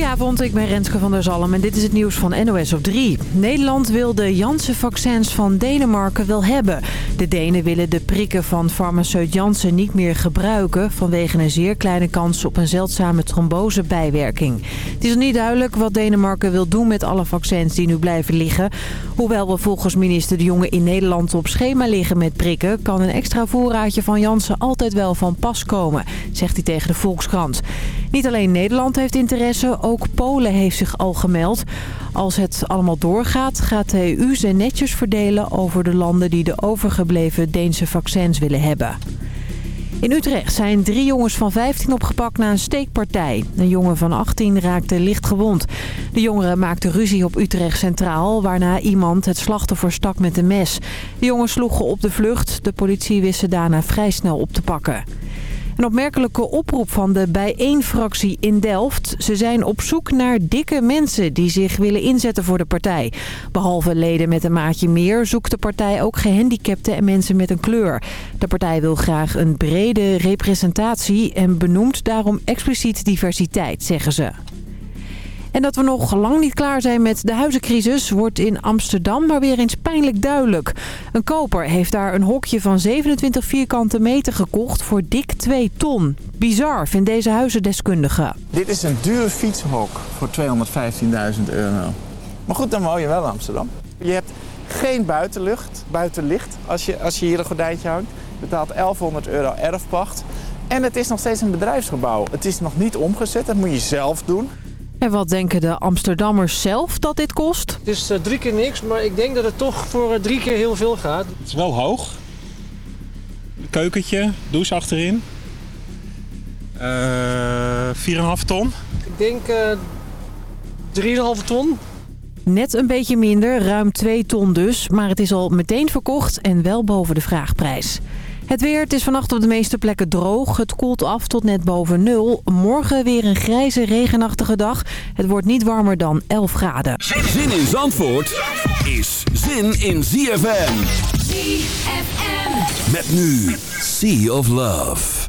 Goedenavond, ik ben Renske van der Zalm en dit is het nieuws van NOS op 3. Nederland wil de Janssen-vaccins van Denemarken wel hebben. De Denen willen de prikken van farmaceut Janssen niet meer gebruiken... vanwege een zeer kleine kans op een zeldzame trombosebijwerking. Het is nog niet duidelijk wat Denemarken wil doen met alle vaccins die nu blijven liggen. Hoewel we volgens minister De Jonge in Nederland op schema liggen met prikken... kan een extra voorraadje van Janssen altijd wel van pas komen, zegt hij tegen de Volkskrant. Niet alleen Nederland heeft interesse, ook Polen heeft zich al gemeld. Als het allemaal doorgaat, gaat de EU ze netjes verdelen over de landen die de overgebleven Deense vaccins willen hebben. In Utrecht zijn drie jongens van 15 opgepakt na een steekpartij. Een jongen van 18 raakte licht gewond. De jongeren maakten ruzie op Utrecht Centraal... waarna iemand het slachtoffer stak met een mes. De jongens sloegen op de vlucht. De politie wist ze daarna vrij snel op te pakken. Een opmerkelijke oproep van de bijeenfractie in Delft. Ze zijn op zoek naar dikke mensen die zich willen inzetten voor de partij. Behalve leden met een maatje meer zoekt de partij ook gehandicapten en mensen met een kleur. De partij wil graag een brede representatie en benoemt daarom expliciet diversiteit, zeggen ze. En dat we nog lang niet klaar zijn met de huizencrisis wordt in Amsterdam maar weer eens pijnlijk duidelijk. Een koper heeft daar een hokje van 27 vierkante meter gekocht voor dik 2 ton. Bizar, vindt deze huizendeskundige. Dit is een dure fietshok voor 215.000 euro. Maar goed, dan woon je wel Amsterdam. Je hebt geen buitenlucht, buitenlicht als je, als je hier een gordijntje hangt. Je betaalt 1100 euro erfpacht. En het is nog steeds een bedrijfsgebouw. Het is nog niet omgezet, dat moet je zelf doen. En wat denken de Amsterdammers zelf dat dit kost? Het is uh, drie keer niks, maar ik denk dat het toch voor uh, drie keer heel veel gaat. Het is wel hoog. Keukentje, douche achterin. Uh, 4,5 ton. Ik denk 3,5 ton. Net een beetje minder, ruim 2 ton dus. Maar het is al meteen verkocht en wel boven de vraagprijs. Het weer, het is vannacht op de meeste plekken droog. Het koelt af tot net boven nul. Morgen weer een grijze, regenachtige dag. Het wordt niet warmer dan 11 graden. Zin in Zandvoort is zin in ZFM. ZFM. Met nu Sea of Love.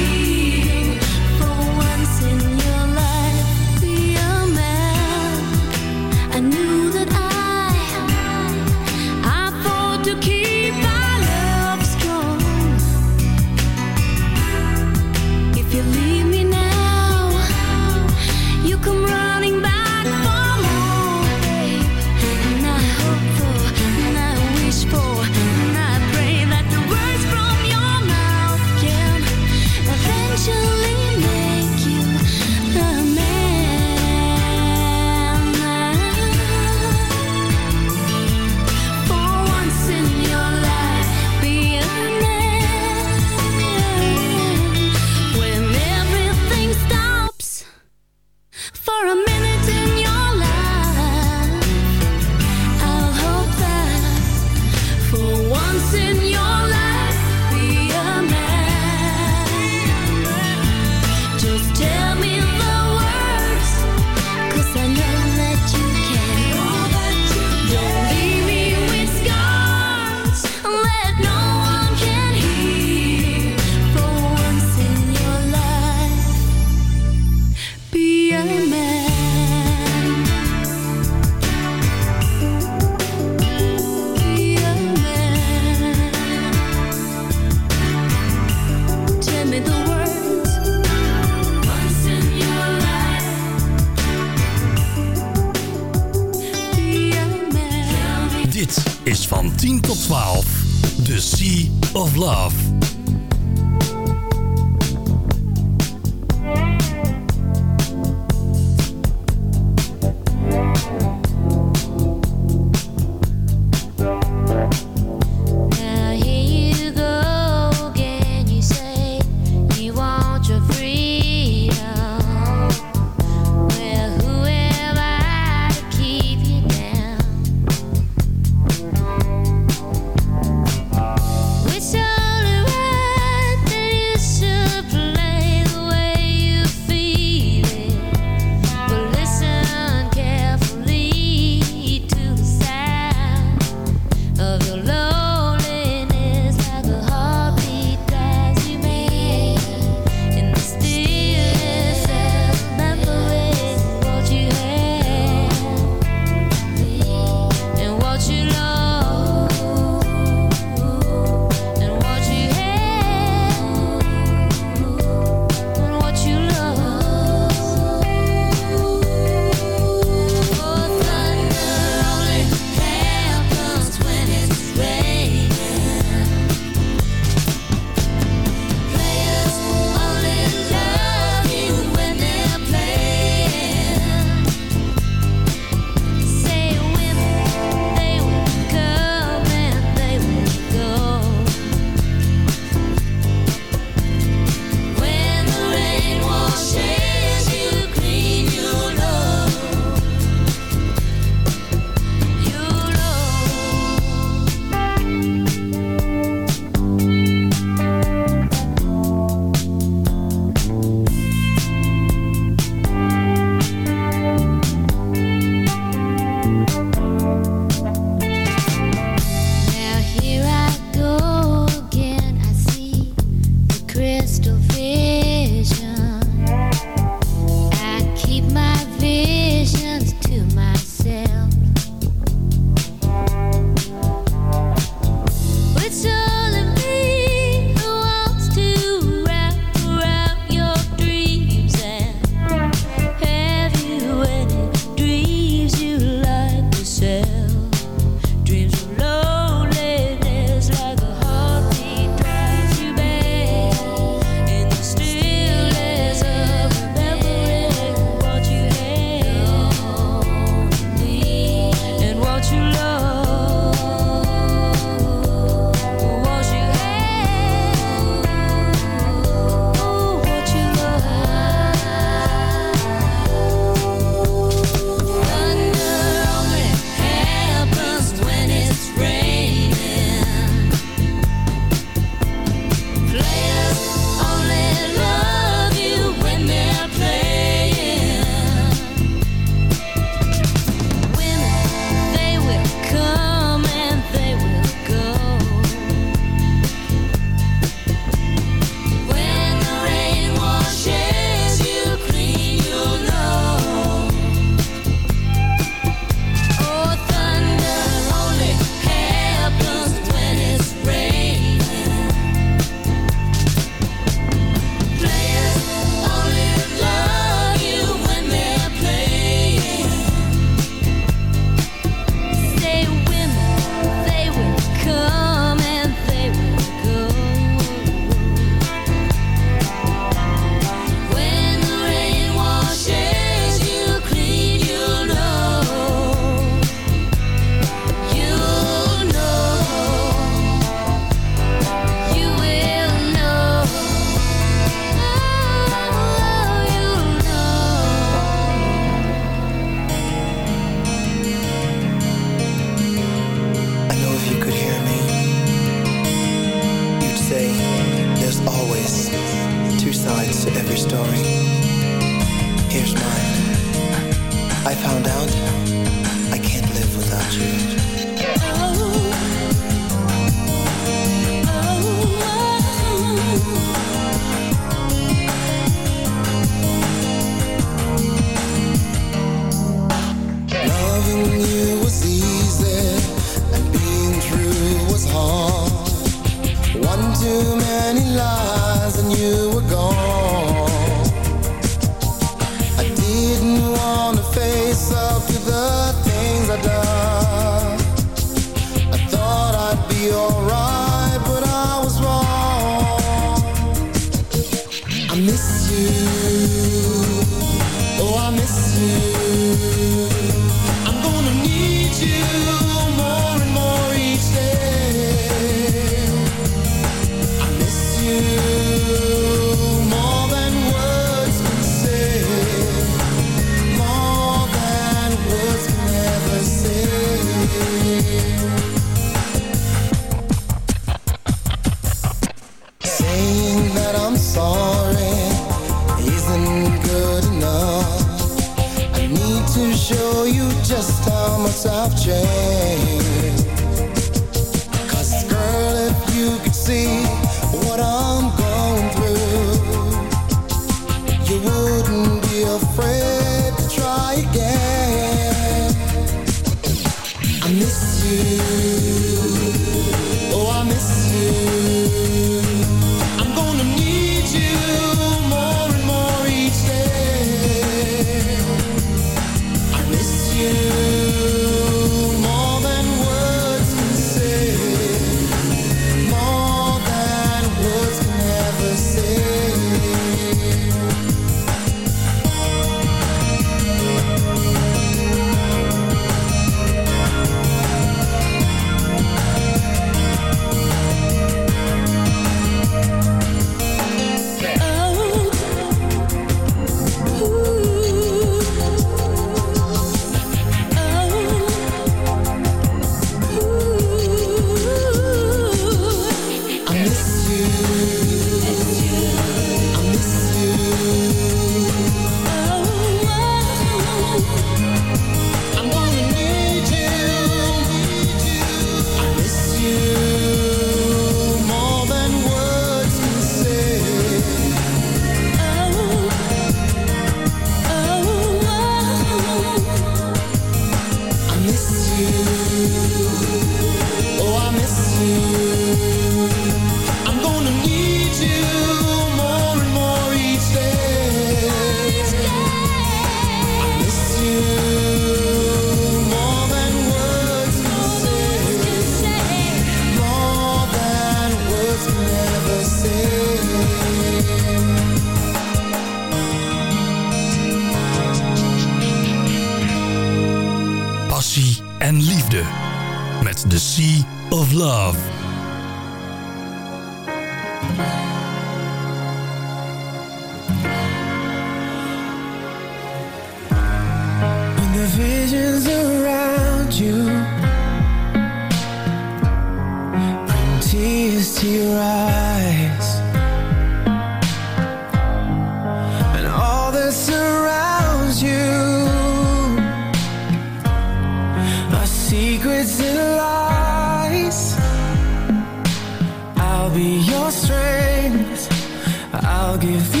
I'll give you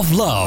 of Love.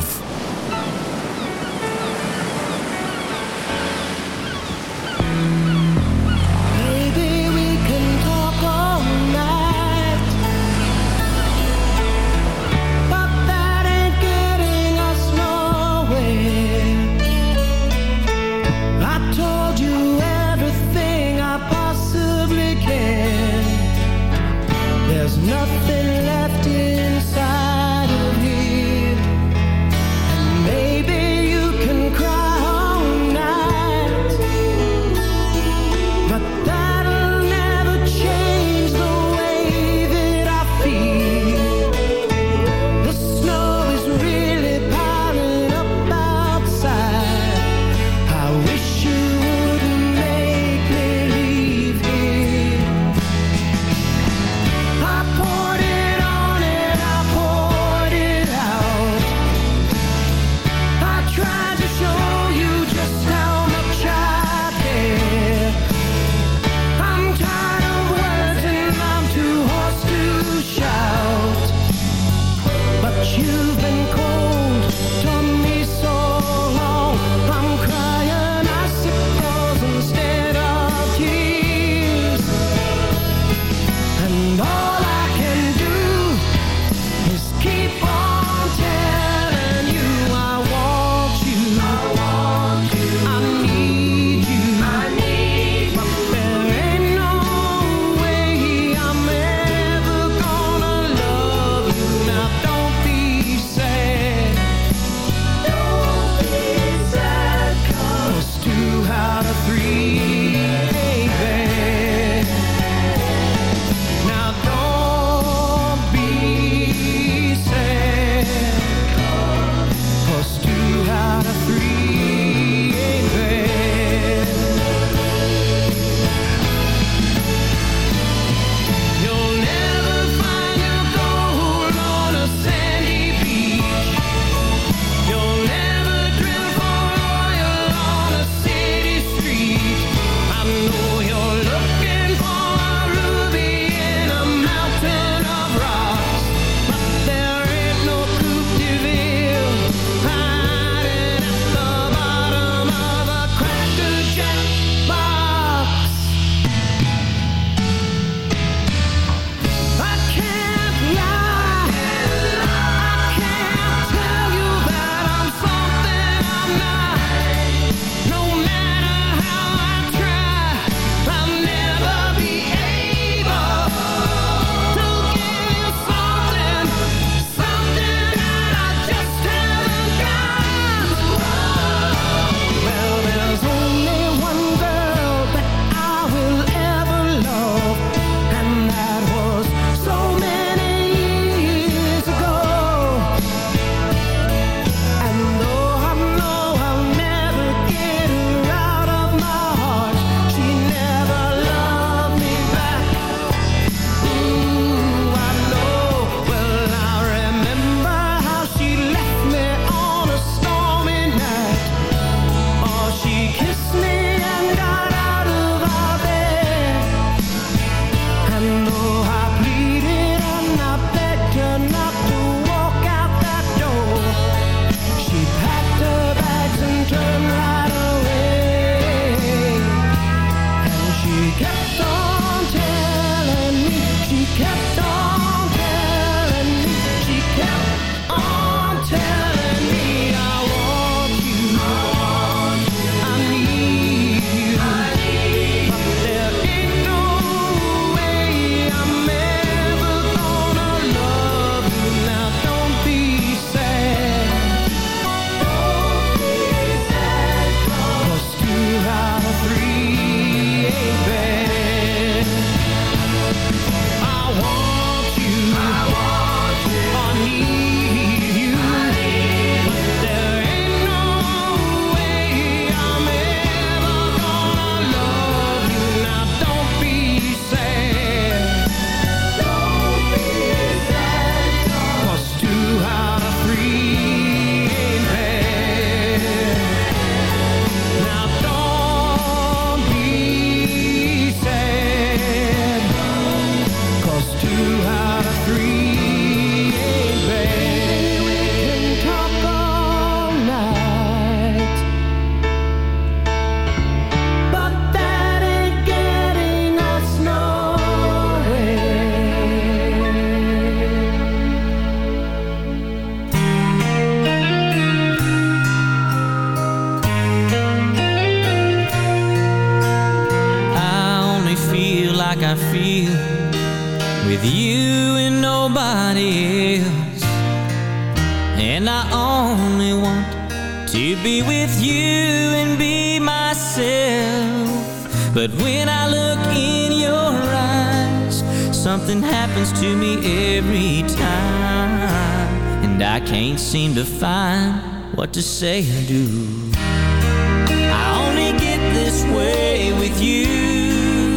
what to say or do. I only get this way with you.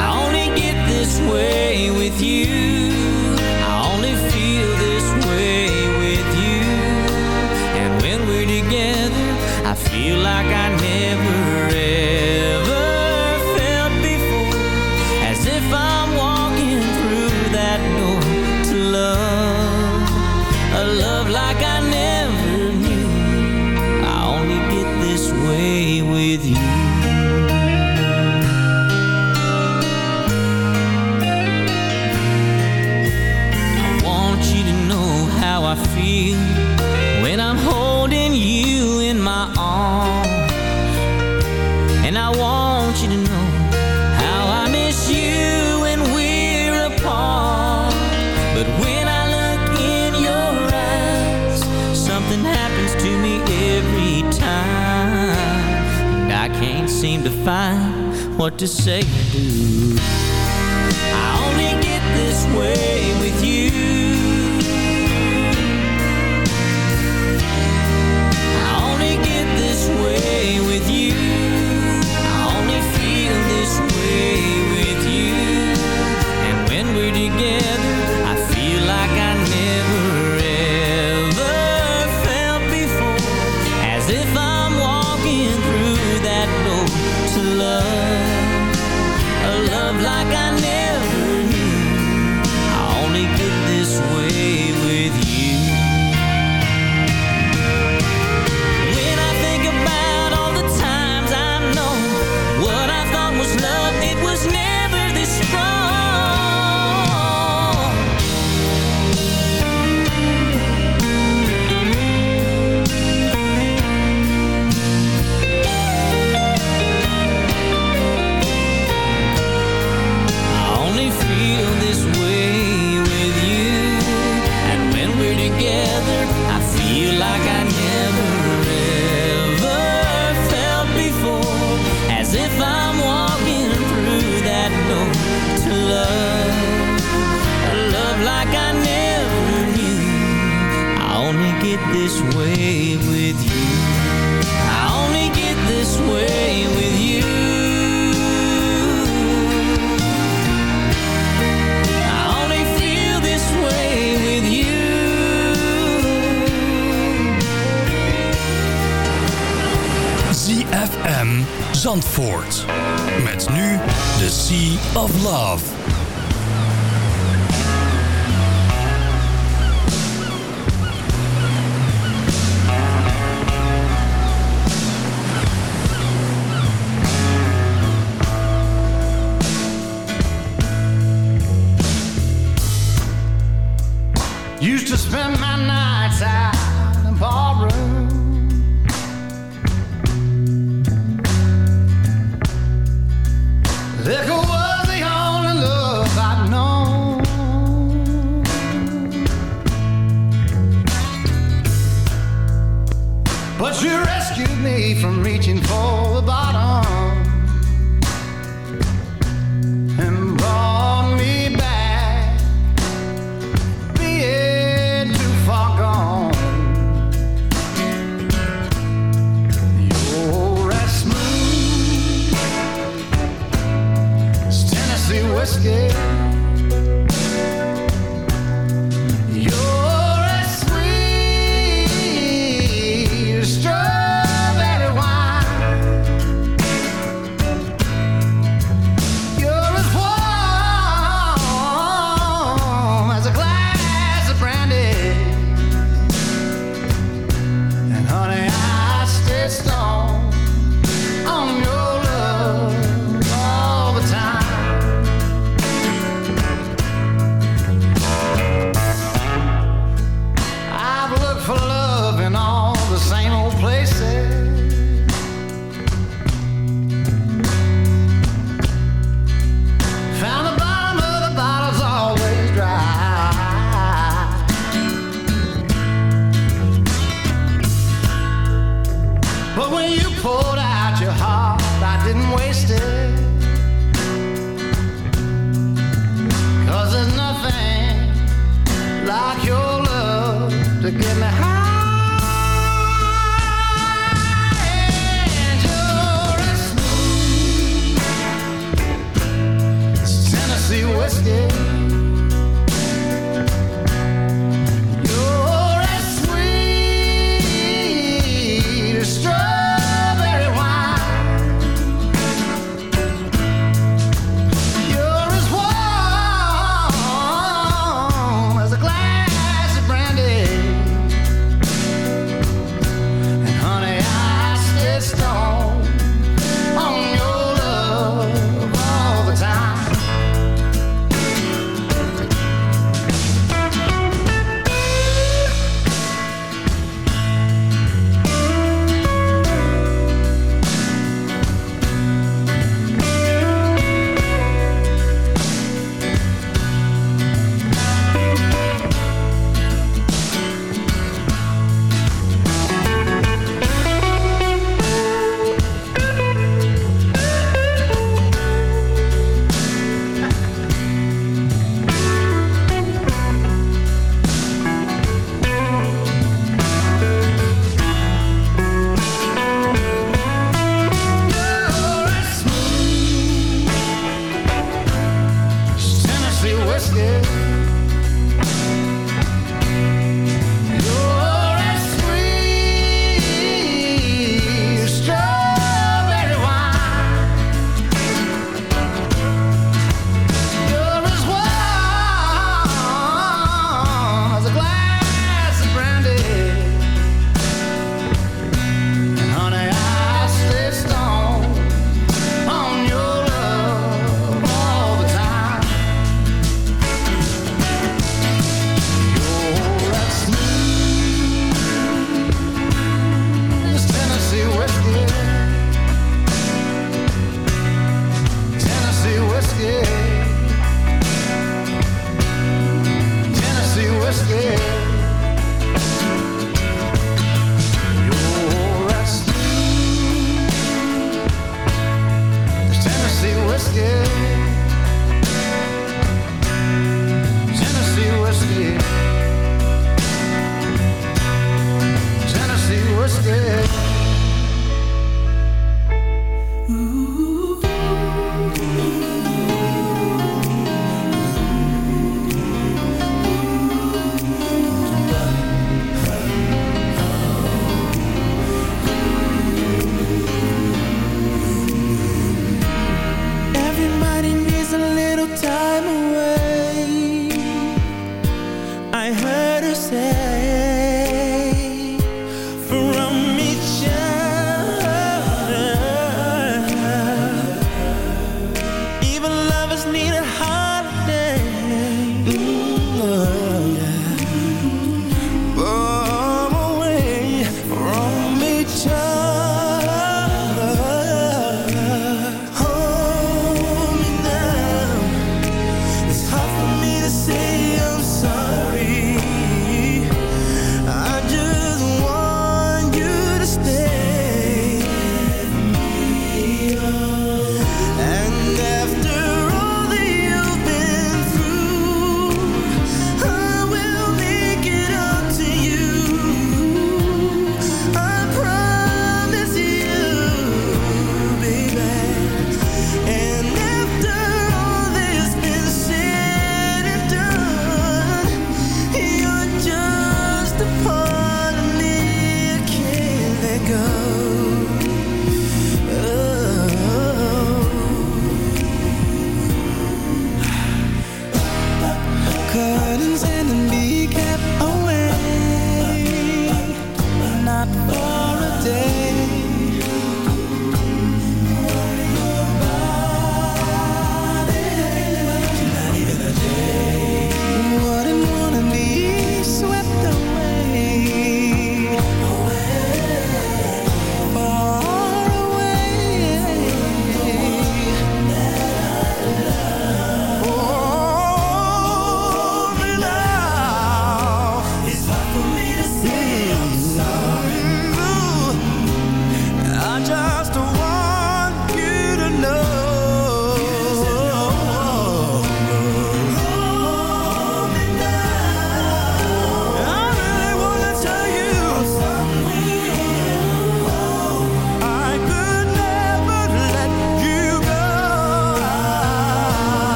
I only get this way with you. I only feel this way with you. And when we're together, I feel like I what to say. and do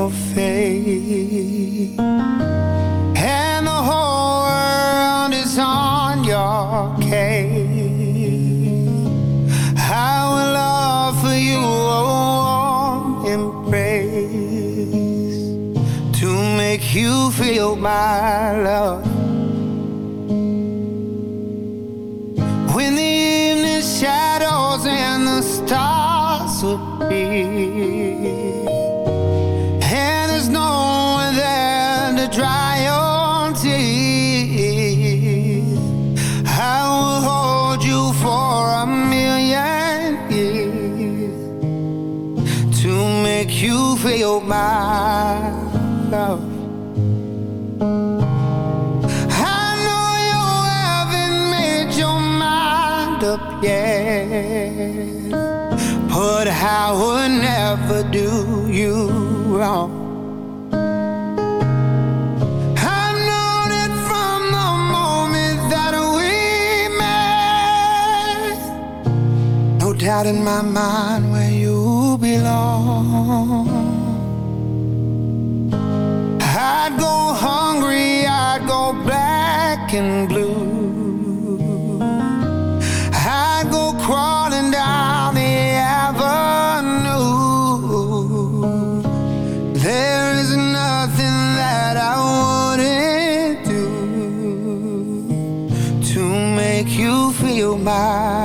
your face. And the whole world is on your case. I will offer you a warm embrace To make you feel my love. out in my mind where you belong. I'd go hungry, I'd go black and blue. I'd go crawling down the avenue. There is nothing that I wouldn't do to make you feel my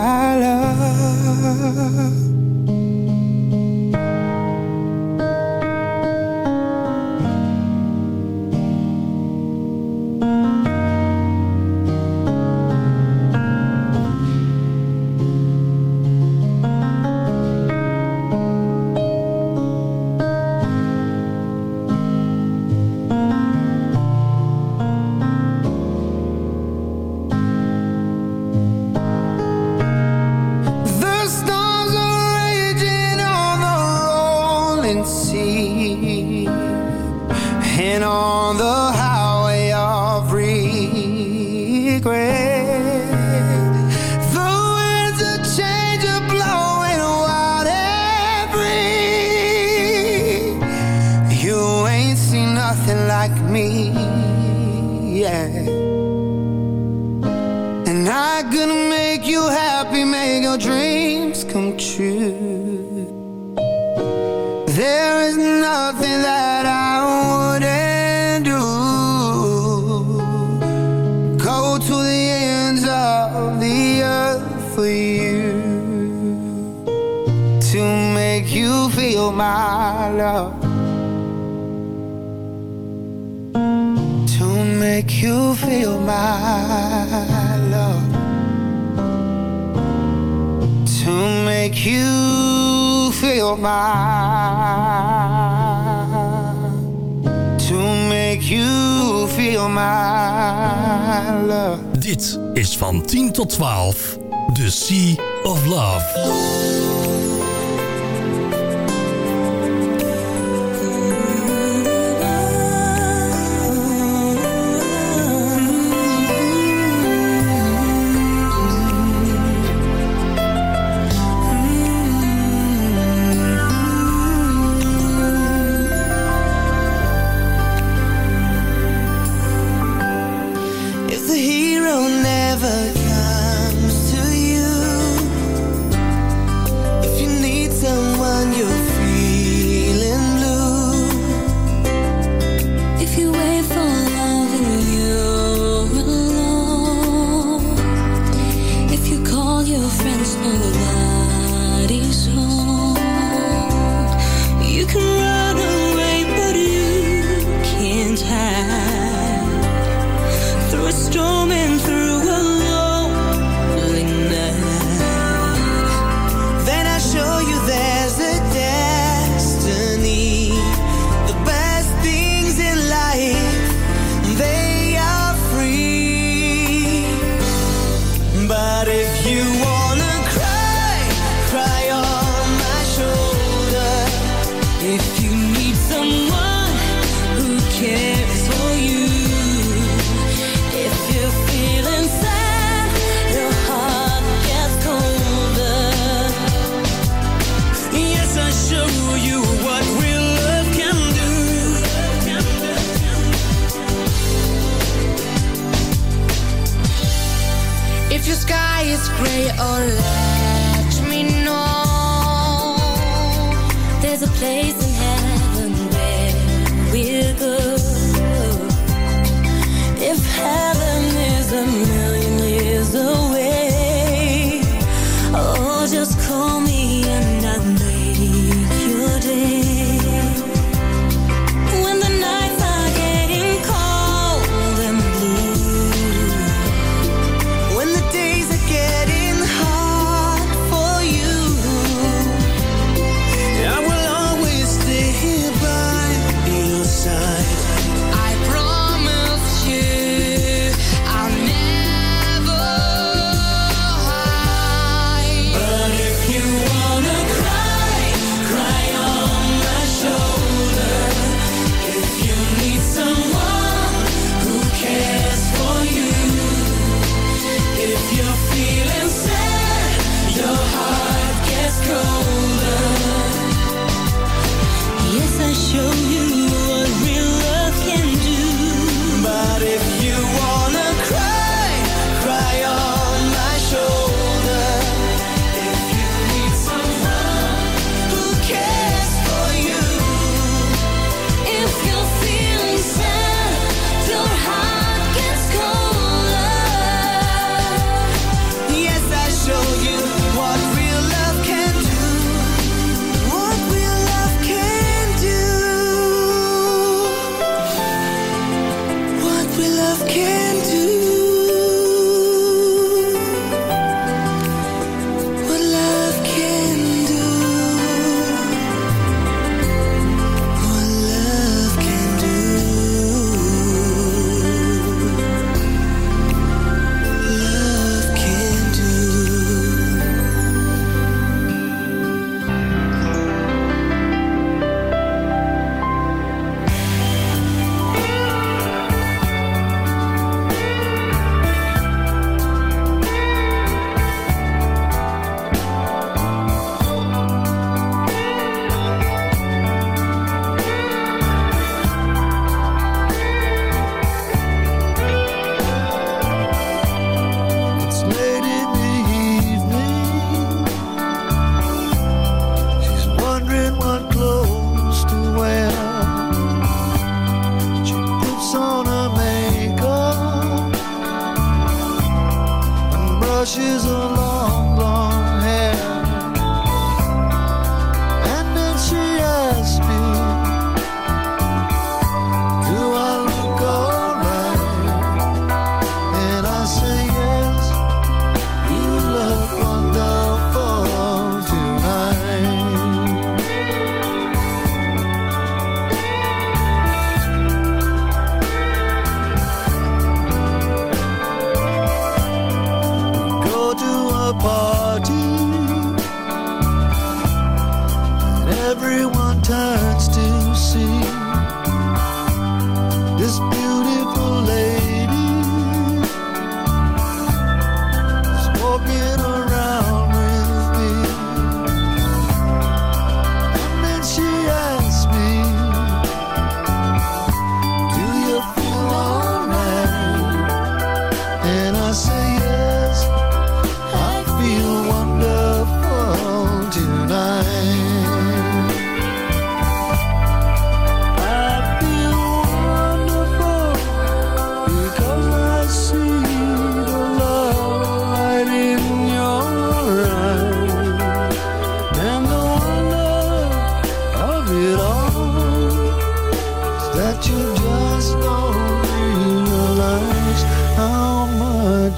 tot 12.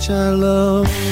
I love.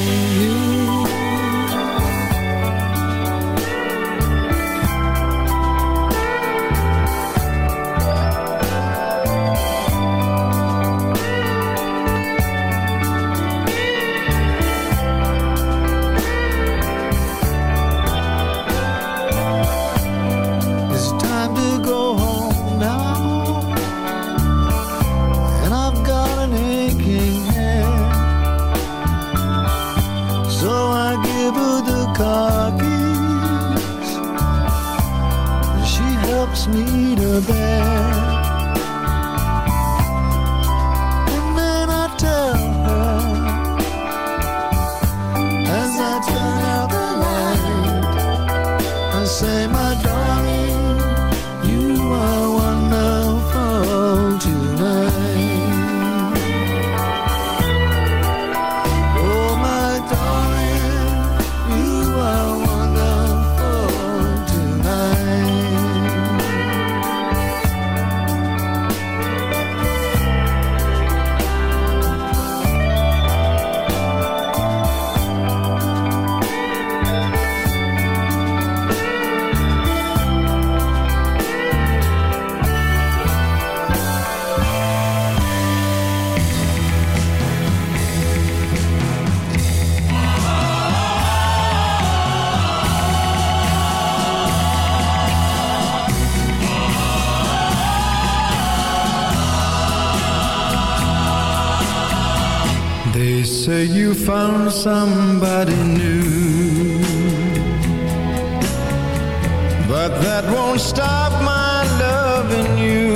But that won't stop my loving you.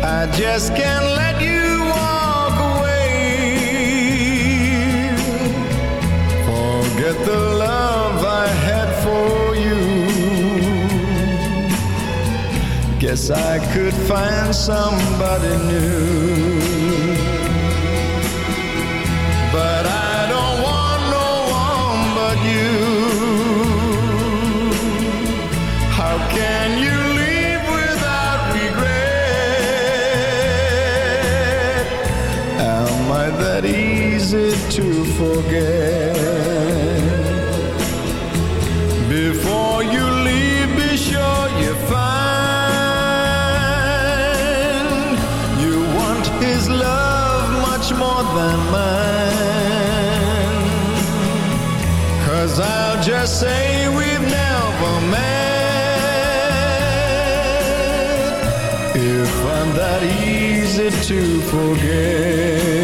I just can't let you walk away. Forget the love I had for you. Guess I could find somebody new. to forget. Before you leave, be sure you find you want his love much more than mine. Cause I'll just say we've never met. If I'm that easy to forget.